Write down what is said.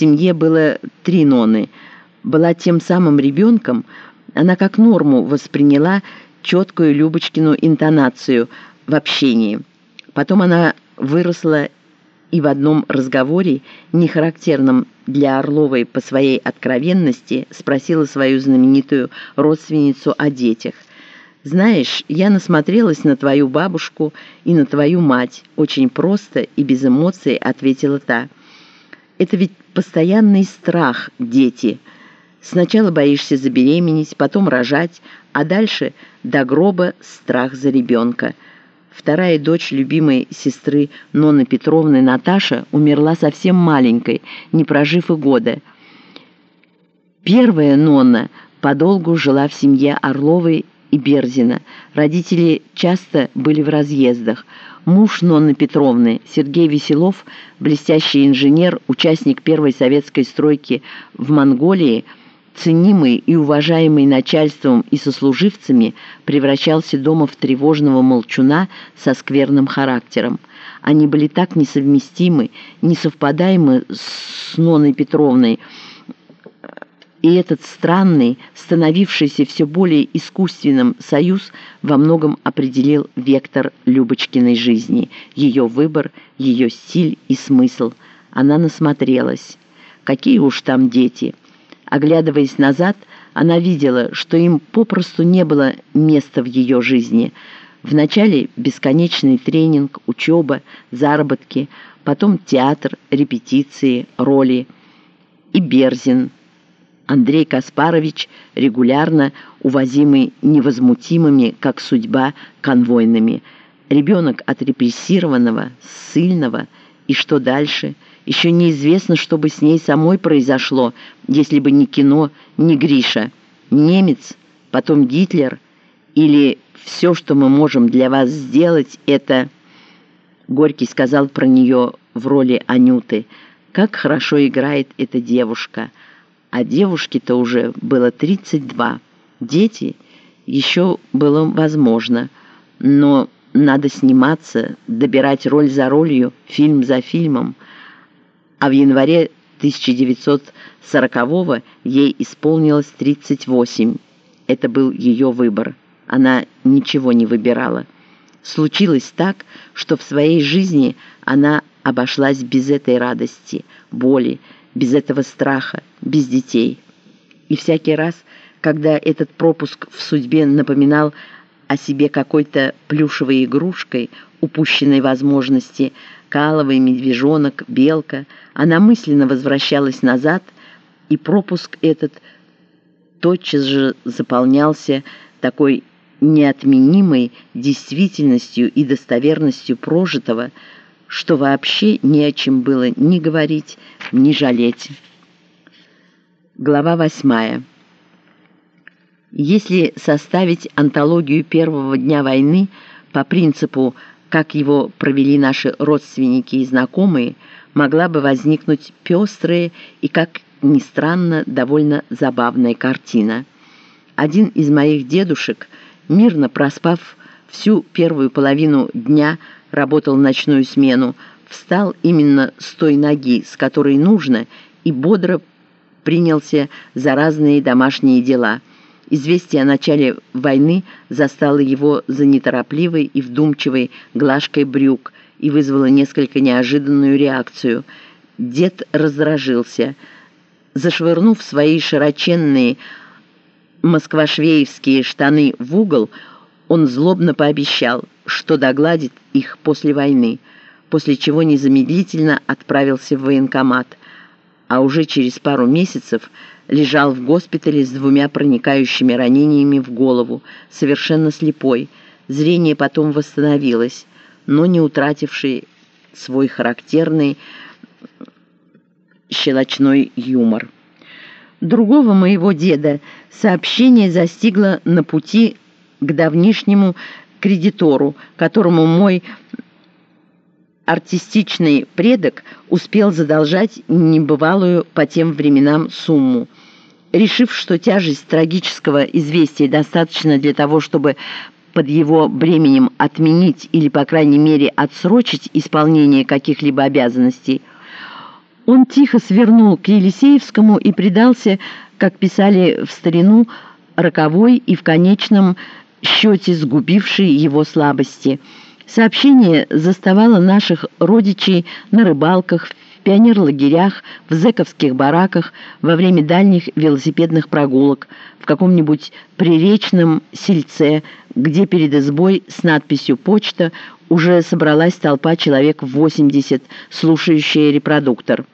семье было три ноны. Была тем самым ребенком, она как норму восприняла четкую Любочкину интонацию в общении. Потом она выросла и в одном разговоре, не характерном для Орловой по своей откровенности, спросила свою знаменитую родственницу о детях. «Знаешь, я насмотрелась на твою бабушку и на твою мать», очень просто и без эмоций ответила та. «Это ведь постоянный страх, дети. Сначала боишься забеременеть, потом рожать, а дальше до гроба страх за ребенка». Вторая дочь любимой сестры Ноны Петровны Наташа умерла совсем маленькой, не прожив и года. Первая Нонна подолгу жила в семье Орловой и Берзина. Родители часто были в разъездах. Муж Нонны Петровны, Сергей Веселов, блестящий инженер, участник первой советской стройки в Монголии – ценимый и уважаемый начальством и сослуживцами, превращался дома в тревожного молчуна со скверным характером. Они были так несовместимы, несовпадаемы с Ноной Петровной, и этот странный, становившийся все более искусственным союз во многом определил вектор Любочкиной жизни, ее выбор, ее стиль и смысл. Она насмотрелась. Какие уж там дети – Оглядываясь назад, она видела, что им попросту не было места в ее жизни. Вначале бесконечный тренинг, учеба, заработки, потом театр, репетиции, роли. И Берзин. Андрей Каспарович, регулярно увозимый невозмутимыми, как судьба, конвойными. Ребенок от репрессированного, сильного, и что дальше – еще неизвестно, что бы с ней самой произошло, если бы не кино, не Гриша. Немец, потом Гитлер, или все, что мы можем для вас сделать, это...» Горький сказал про нее в роли Анюты. «Как хорошо играет эта девушка!» А девушке-то уже было 32. Дети еще было возможно, но надо сниматься, добирать роль за ролью, фильм за фильмом – а в январе 1940-го ей исполнилось 38. Это был ее выбор. Она ничего не выбирала. Случилось так, что в своей жизни она обошлась без этой радости, боли, без этого страха, без детей. И всякий раз, когда этот пропуск в судьбе напоминал о себе какой-то плюшевой игрушкой, упущенной возможности, каловый медвежонок, белка. Она мысленно возвращалась назад, и пропуск этот тотчас же заполнялся такой неотменимой действительностью и достоверностью прожитого, что вообще не о чем было ни говорить, ни жалеть. Глава восьмая. Если составить антологию первого дня войны по принципу как его провели наши родственники и знакомые, могла бы возникнуть пестрая и, как ни странно, довольно забавная картина. Один из моих дедушек, мирно проспав всю первую половину дня, работал ночную смену, встал именно с той ноги, с которой нужно, и бодро принялся за разные домашние дела – Известие о начале войны застало его за неторопливой и вдумчивой глажкой брюк и вызвало несколько неожиданную реакцию. Дед раздражился. Зашвырнув свои широченные москвашвеевские штаны в угол, он злобно пообещал, что догладит их после войны, после чего незамедлительно отправился в военкомат, а уже через пару месяцев – лежал в госпитале с двумя проникающими ранениями в голову, совершенно слепой. Зрение потом восстановилось, но не утративший свой характерный щелочной юмор. Другого моего деда сообщение застигло на пути к давнишнему кредитору, которому мой артистичный предок успел задолжать небывалую по тем временам сумму – Решив, что тяжесть трагического известия достаточно для того, чтобы под его бременем отменить или, по крайней мере, отсрочить исполнение каких-либо обязанностей, Он тихо свернул к Елисеевскому и предался, как писали в старину, роковой и в конечном счете сгубившей его слабости. Сообщение заставало наших родичей на рыбалках, в пионерлагерях, в зэковских бараках, во время дальних велосипедных прогулок, в каком-нибудь приречном сельце, где перед избой с надписью «Почта» уже собралась толпа человек в 80, слушающая репродуктор.